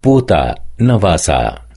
puta, no vas a...